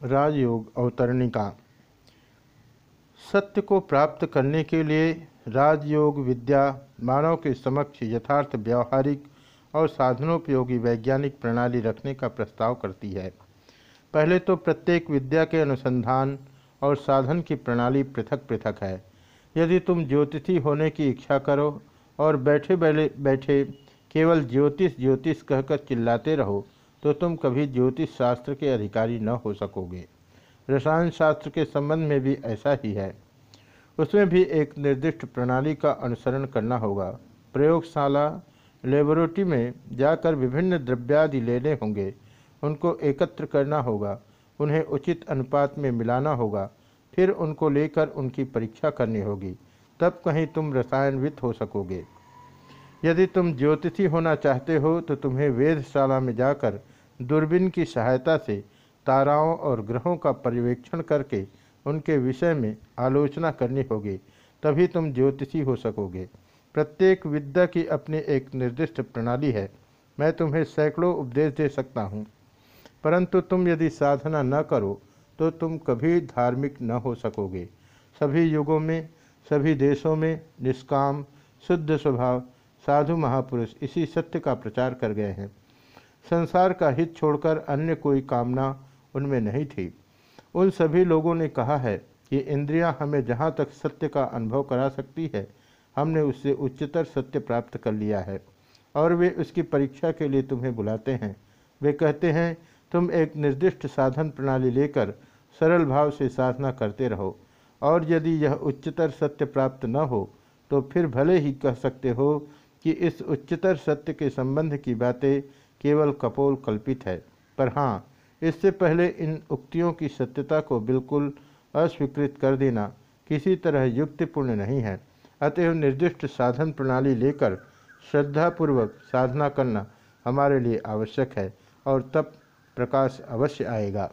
राजयोग अवतरणिका। सत्य को प्राप्त करने के लिए राजयोग विद्या मानव के समक्ष यथार्थ व्यवहारिक और साधनोपयोगी वैज्ञानिक प्रणाली रखने का प्रस्ताव करती है। पहले तो प्रत्येक विद्या के अनुसंधान और साधन की प्रणाली पृथक पृथक है। यदि तुम ज्योतिषी होने की इच्छा करो और बैठे बैठे केवल ज्योतिष ज्योतिष कहकर चिल्लाते रहो तो तुम कभी ज्योतिष शास्त्र के अधिकारी न हो सकोगे। रसायन शास्त्र के संबंध में भी ऐसा ही है। उसमें भी एक निर्दिष्ट प्रणाली का अनुसरण करना होगा। प्रयोगशाला, लेबोरेटरी में जाकर विभिन्न द्रव्यादि लेने होंगे। उनको एकत्र करना होगा। उन्हें उचित अनुपात में मिलाना होगा। फिर उनको लेकर उनकी परीक्षा करनी होगी। तब कहीं तुम रसायनविद हो सकोगे। यदि तुम ज्योतिषी होना चाहते हो तो तुम्हें वेधशाला में जाकर दूरबीन की सहायता से ताराओं और ग्रहों का पर्यवेक्षण करके उनके विषय में आलोचना करनी होगी, तभी तुम ज्योतिषी हो सकोगे। प्रत्येक विद्या की अपनी एक निर्दिष्ट प्रणाली है। मैं तुम्हें सैकड़ों उपदेश दे सकता हूँ। परंतु तुम यदि साधना न करो तो तुम कभी धार्मिक न हो सकोगे। सभी युगों में, सभी देशों में निष्काम, शुद्ध स्वभाव साधु महापुरुष इसी सत्य का प्रचार कर गए हैं। संसार का हित छोड़कर अन्य कोई कामना उनमें नहीं थी। उन सभी लोगों ने कहा है कि इंद्रियाँ हमें जहाँ तक सत्य का अनुभव करा सकती है, हमने उससे उच्चतर सत्य प्राप्त कर लिया है और वे उसकी परीक्षा के लिए तुम्हें बुलाते हैं। वे कहते हैं, तुम एक निर्दिष्ट साधन प्रणाली लेकर सरल भाव से साधना करते रहो और यदि यह उच्चतर सत्य प्राप्त न हो तो फिर भले ही कह सकते हो कि इस उच्चतर सत्य के संबंध की बातें केवल कपोल कल्पित है। पर हाँ इससे पहले इन उक्तियों की सत्यता को बिल्कुल अस्वीकृत कर देना किसी तरह युक्तिपूर्ण नहीं है। अतएव निर्दिष्ट साधन प्रणाली लेकर श्रद्धापूर्वक साधना करना हमारे लिए आवश्यक है और तब प्रकाश अवश्य आएगा।